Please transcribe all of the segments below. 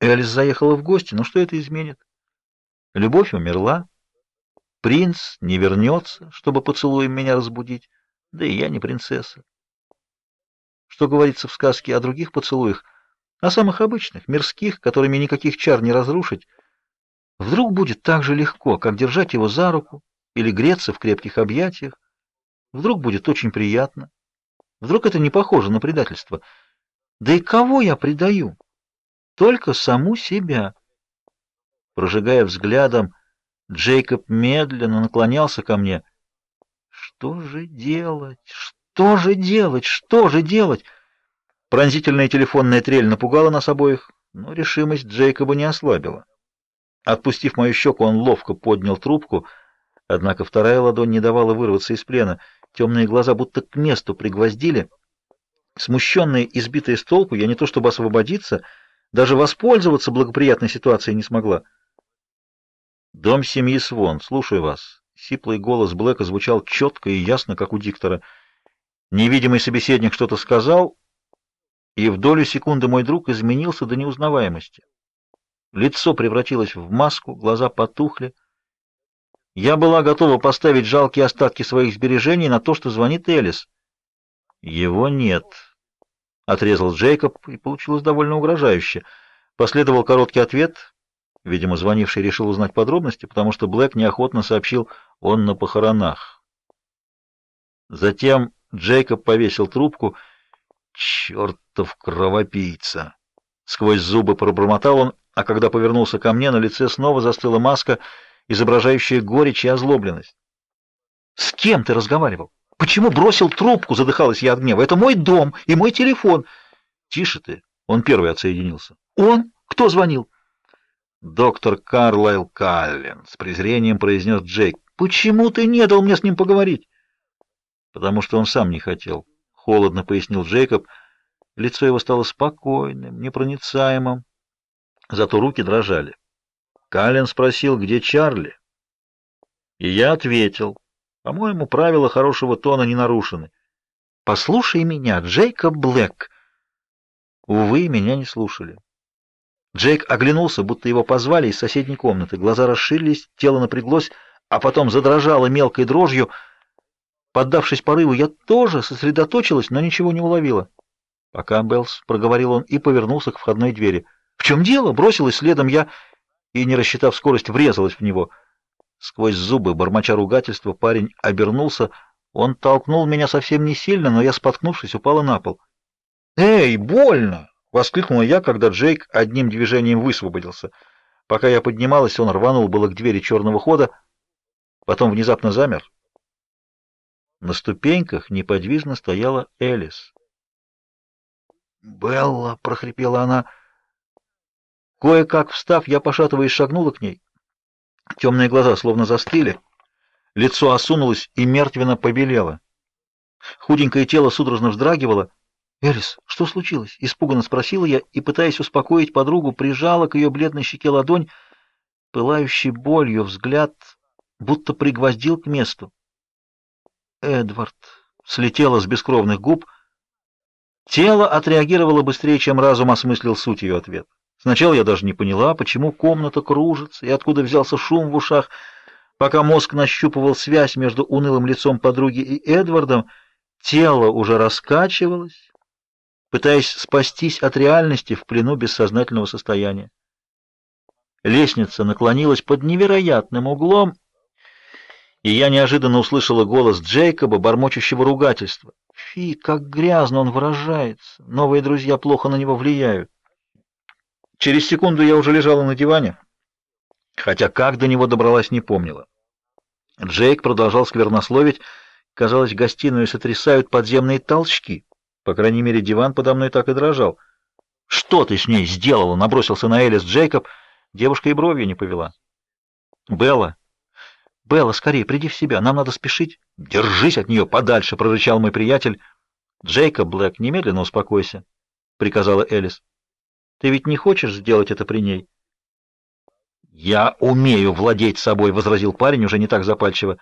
Элис заехала в гости, но что это изменит? Любовь умерла. Принц не вернется, чтобы поцелуем меня разбудить. Да и я не принцесса. Что говорится в сказке о других поцелуях, о самых обычных, мирских, которыми никаких чар не разрушить, вдруг будет так же легко, как держать его за руку или греться в крепких объятиях. Вдруг будет очень приятно. Вдруг это не похоже на предательство. Да и кого я предаю? Только саму себя. Прожигая взглядом, Джейкоб медленно наклонялся ко мне. Что же делать? Что же делать? Что же делать? Пронзительная телефонная трель напугала нас обоих, но решимость Джейкоба не ослабила. Отпустив мою щеку, он ловко поднял трубку, однако вторая ладонь не давала вырваться из плена. Темные глаза будто к месту пригвоздили. Смущенная, избитая с толку, я не то чтобы освободиться, даже воспользоваться благоприятной ситуацией не смогла. «Дом семьи Свон, слушаю вас». Сиплый голос Блэка звучал четко и ясно, как у диктора. Невидимый собеседник что-то сказал, и в долю секунды мой друг изменился до неузнаваемости. Лицо превратилось в маску, глаза потухли. Я была готова поставить жалкие остатки своих сбережений на то, что звонит Элис. Его нет, отрезал Джейкоб, и получилось довольно угрожающе. Последовал короткий ответ. Видимо, звонивший решил узнать подробности, потому что Блэк неохотно сообщил, он на похоронах. Затем Джейкоб повесил трубку. «Чертов кровопийца!» Сквозь зубы пробормотал он, а когда повернулся ко мне, на лице снова застыла маска, изображающая горечь и озлобленность. «С кем ты разговаривал? Почему бросил трубку?» — задыхалась я от гнева. «Это мой дом и мой телефон». «Тише ты!» — он первый отсоединился. «Он? Кто звонил?» «Доктор Карлайл Каллен», — с презрением произнес Джейк. «Почему ты не дал мне с ним поговорить?» «Потому что он сам не хотел», — холодно пояснил Джейкоб. Лицо его стало спокойным, непроницаемым, зато руки дрожали. Каллен спросил, где Чарли, и я ответил. По-моему, правила хорошего тона не нарушены. «Послушай меня, Джейкоб Блэк!» Увы, меня не слушали. Джейк оглянулся, будто его позвали из соседней комнаты. Глаза расширились, тело напряглось, а потом задрожало мелкой дрожью. Поддавшись порыву, я тоже сосредоточилась, но ничего не уловила. «Пока, Беллс», — проговорил он и повернулся к входной двери. «В чем дело?» — бросилась следом я и, не рассчитав скорость, врезалась в него. Сквозь зубы, бормоча ругательства, парень обернулся. Он толкнул меня совсем не сильно, но я, споткнувшись, упала на пол. «Эй, больно!» — воскликнула я, когда Джейк одним движением высвободился. Пока я поднималась, он рванул было к двери черного хода, потом внезапно замер. На ступеньках неподвижно стояла Элис. «Белла!» — прохрипела она. Кое-как встав, я, пошатываясь, шагнула к ней. Темные глаза словно застыли, лицо осунулось и мертвенно побелело. Худенькое тело судорожно вздрагивало. «Элис, что случилось?» — испуганно спросила я и, пытаясь успокоить подругу, прижала к ее бледной щеке ладонь, пылающий болью взгляд, будто пригвоздил к месту. «Эдвард!» — слетело с бескровных губ. Тело отреагировало быстрее, чем разум осмыслил суть ее ответа. Сначала я даже не поняла, почему комната кружится и откуда взялся шум в ушах. Пока мозг нащупывал связь между унылым лицом подруги и Эдвардом, тело уже раскачивалось, пытаясь спастись от реальности в плену бессознательного состояния. Лестница наклонилась под невероятным углом, и я неожиданно услышала голос Джейкоба, бормочущего ругательства. Фи, как грязно он выражается. Новые друзья плохо на него влияют. Через секунду я уже лежала на диване, хотя как до него добралась, не помнила. Джейк продолжал сквернословить. Казалось, гостиную сотрясают подземные толчки. По крайней мере, диван подо мной так и дрожал. «Что ты с ней сделала?» — набросился на Элис Джейкоб. Девушка и бровью не повела. «Белла! Белла, скорее, приди в себя, нам надо спешить!» «Держись от нее подальше!» — прорычал мой приятель. «Джейкоб Блэк, немедленно успокойся!» — приказала Элис. «Ты ведь не хочешь сделать это при ней?» «Я умею владеть собой!» — возразил парень уже не так запальчиво.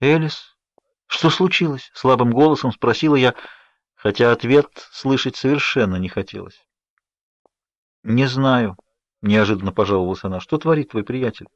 «Элис, что случилось?» — слабым голосом спросила я, — хотя ответ слышать совершенно не хотелось. «Не знаю», неожиданно пожаловалась она. Что творит твой приятель?